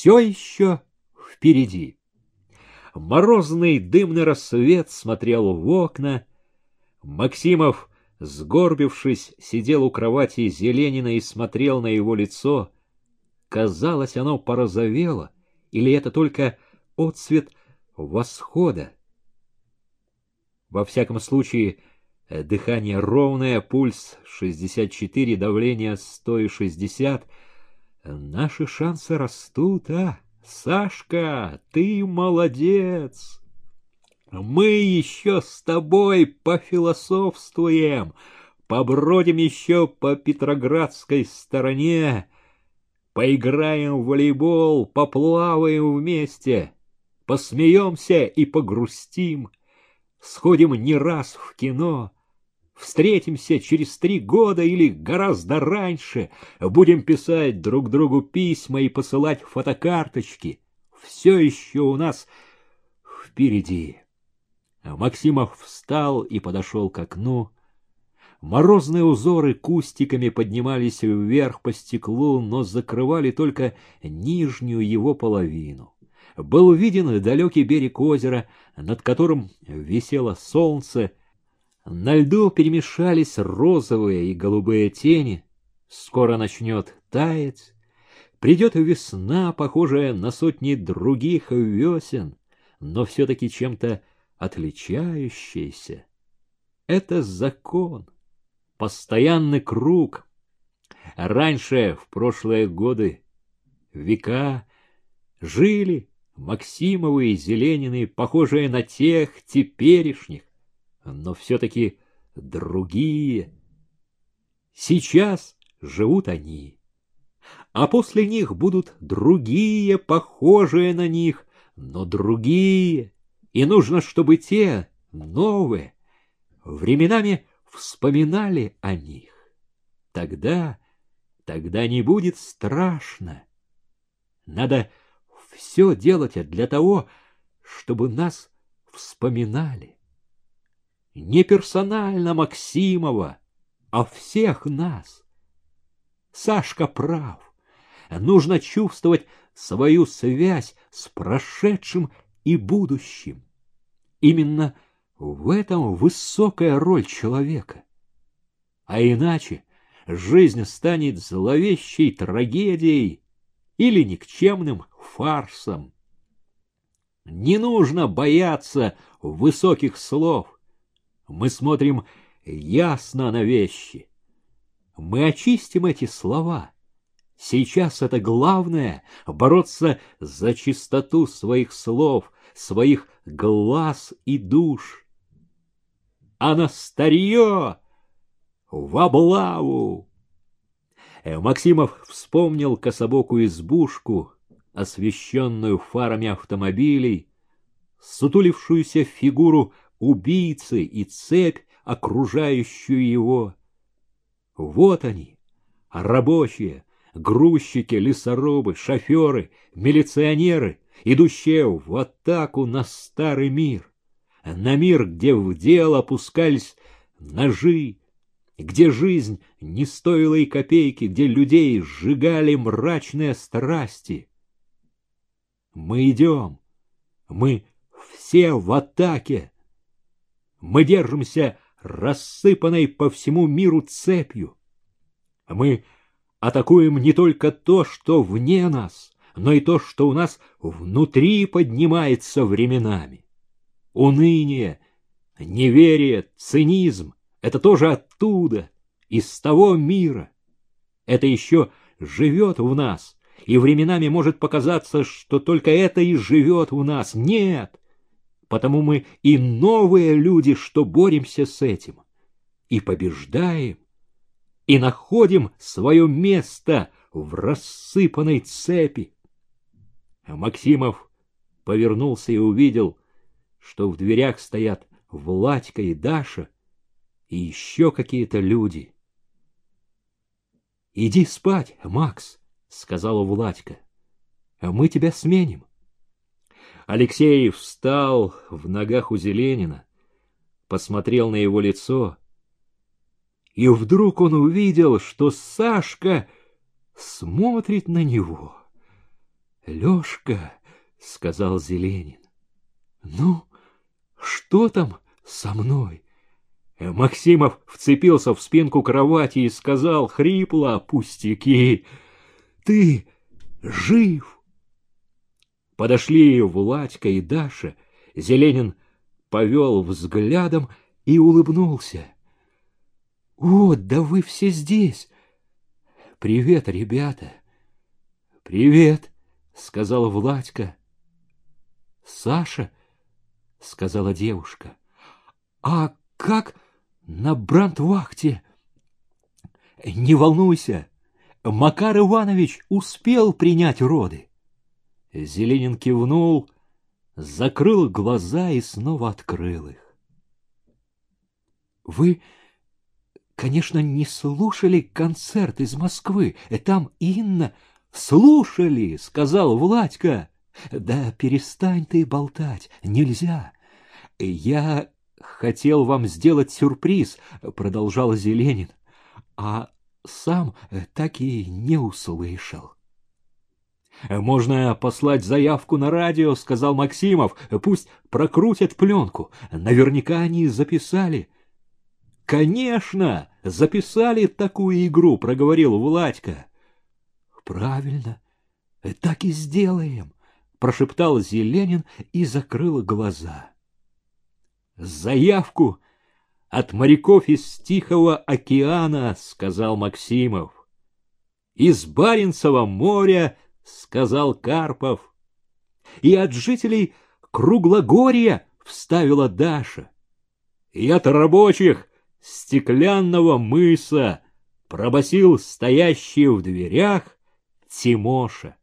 все еще впереди. Морозный дымный рассвет смотрел в окна. Максимов, сгорбившись, сидел у кровати Зеленина и смотрел на его лицо. Казалось, оно порозовело, или это только отцвет восхода. Во всяком случае, дыхание ровное, пульс 64, давление 160. Наши шансы растут, а? Сашка, ты молодец! Мы еще с тобой пофилософствуем, побродим еще по Петроградской стороне, поиграем в волейбол, поплаваем вместе, посмеемся и погрустим, сходим не раз в кино, Встретимся через три года или гораздо раньше. Будем писать друг другу письма и посылать фотокарточки. Все еще у нас впереди. Максимов встал и подошел к окну. Морозные узоры кустиками поднимались вверх по стеклу, но закрывали только нижнюю его половину. Был виден далекий берег озера, над которым висело солнце, на льду перемешались розовые и голубые тени. Скоро начнет таять. Придет весна, похожая на сотни других весен, но все-таки чем-то отличающаяся. Это закон, постоянный круг. Раньше, в прошлые годы, века, жили Максимовы и Зеленины, похожие на тех теперешних, но все-таки другие. Сейчас живут они, а после них будут другие, похожие на них, но другие, и нужно, чтобы те, новые, временами вспоминали о них. Тогда, тогда не будет страшно. Надо все делать для того, чтобы нас вспоминали не персонально Максимова, а всех нас. Сашка прав. Нужно чувствовать свою связь с прошедшим и будущим. Именно в этом высокая роль человека. А иначе жизнь станет зловещей трагедией или никчемным фарсом. Не нужно бояться высоких слов. Мы смотрим ясно на вещи. Мы очистим эти слова. Сейчас это главное — бороться за чистоту своих слов, своих глаз и душ. А на старье — в облаву! Э, Максимов вспомнил кособокую избушку, освещенную фарами автомобилей, сутулившуюся фигуру убийцы и цепь, окружающую его. Вот они, рабочие, грузчики, лесорубы, шоферы, милиционеры, идущие в атаку на старый мир, на мир, где в дело опускались ножи, где жизнь не стоила и копейки, где людей сжигали мрачные страсти. Мы идем, мы все в атаке, мы держимся рассыпанной по всему миру цепью. Мы атакуем не только то, что вне нас, но и то, что у нас внутри поднимается временами. Уныние, неверие, цинизм — это тоже оттуда, из того мира. Это еще живет в нас, и временами может показаться, что только это и живет в нас. Нет, потому мы и новые люди, что боремся с этим, и побеждаем, и находим свое место в рассыпанной цепи. А Максимов повернулся и увидел, что в дверях стоят Владька и Даша, и еще какие-то люди. — Иди спать, Макс, — сказала Владька, — а мы тебя сменим. Алексей встал в ногах у Зеленина, посмотрел на его лицо, и вдруг он увидел, что Сашка смотрит на него. — Лёшка, — сказал Зеленин, — ну, что там со мной? Максимов вцепился в спинку кровати и сказал хрипло, пустяки, ты жив. Подошли Владька и Даша. Зеленин повел взглядом и улыбнулся. — О, да вы все здесь! Привет, ребята! — Привет, — сказала Владька. — Саша, — сказала девушка. — А как на брандвахте? — Не волнуйся, Макар Иванович успел принять роды. Зеленин кивнул, закрыл глаза и снова открыл их. Вы, конечно, не слушали концерт из Москвы. Там Инна... Слушали, сказал Владька. Да перестань ты болтать, нельзя. Я хотел вам сделать сюрприз, продолжал Зеленин. А сам так и не услышал. «Можно послать заявку на радио», — сказал Максимов. «Пусть прокрутят пленку. Наверняка они записали». «Конечно, записали такую игру», — проговорил Владька. «Правильно, так и сделаем», — прошептал Зеленин и закрыл глаза. «Заявку от моряков из Тихого океана», — сказал Максимов. «Из Баренцева моря», — сказал Карпов. «И от жителей Круглогорья», — вставила Даша. «И от рабочих стеклянного мыса», — пробасил стоящий в дверях Тимоша.